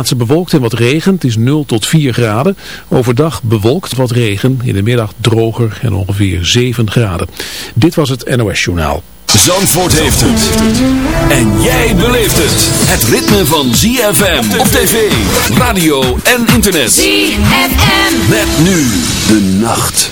plaatsen bewolkt en wat regen. Het is 0 tot 4 graden. Overdag bewolkt wat regen. In de middag droger en ongeveer 7 graden. Dit was het NOS Journaal. Zandvoort heeft het. En jij beleeft het. Het ritme van ZFM op tv, radio en internet. ZFM. Met nu de nacht.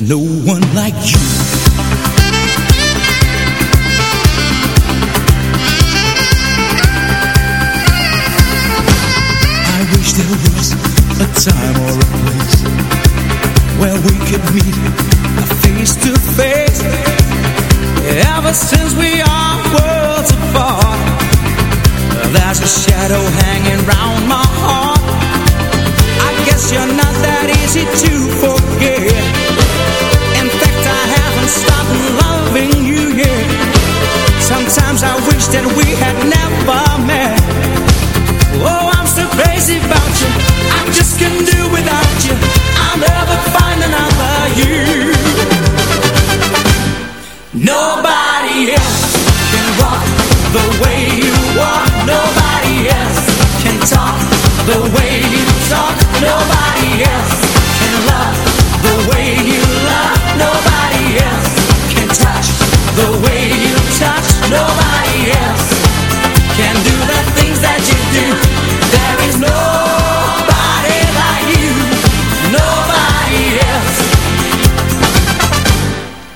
No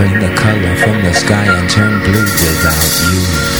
Bring the color from the sky and turn blue without you.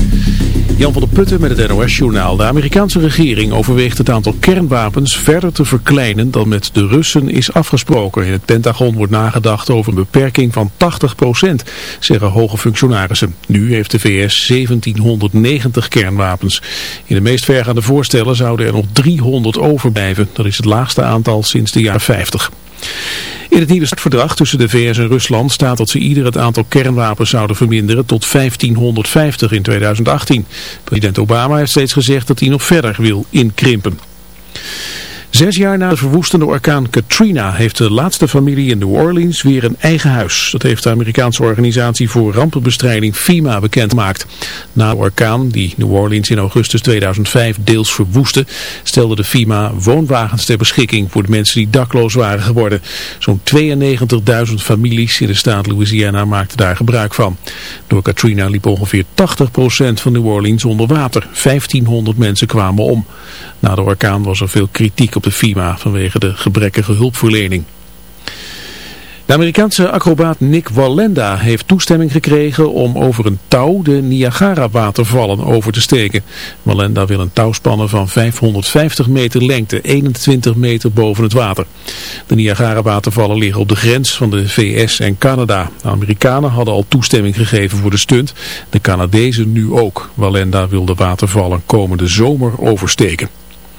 Jan van der Putten met het NOS-journaal. De Amerikaanse regering overweegt het aantal kernwapens verder te verkleinen dan met de Russen is afgesproken. In het Pentagon wordt nagedacht over een beperking van 80%, zeggen hoge functionarissen. Nu heeft de VS 1790 kernwapens. In de meest vergaande voorstellen zouden er nog 300 overblijven. Dat is het laagste aantal sinds de jaren 50. In het nieuwe startverdrag tussen de VS en Rusland staat dat ze ieder het aantal kernwapens zouden verminderen tot 1550 in 2018. President Obama heeft steeds gezegd dat hij nog verder wil inkrimpen. Zes jaar na de verwoestende orkaan Katrina heeft de laatste familie in New Orleans weer een eigen huis. Dat heeft de Amerikaanse organisatie voor rampenbestrijding FEMA bekendgemaakt. Na de orkaan, die New Orleans in augustus 2005 deels verwoestte, stelde de FEMA woonwagens ter beschikking voor de mensen die dakloos waren geworden. Zo'n 92.000 families in de staat Louisiana maakten daar gebruik van. Door Katrina liep ongeveer 80% van New Orleans onder water. 1500 mensen kwamen om. Na de orkaan was er veel kritiek op de FEMA vanwege de gebrekkige hulpverlening. De Amerikaanse acrobaat Nick Wallenda heeft toestemming gekregen om over een touw de Niagara-watervallen over te steken. Wallenda wil een touw spannen van 550 meter lengte, 21 meter boven het water. De Niagara-watervallen liggen op de grens van de VS en Canada. De Amerikanen hadden al toestemming gegeven voor de stunt, de Canadezen nu ook. Wallenda wil de watervallen komende zomer oversteken.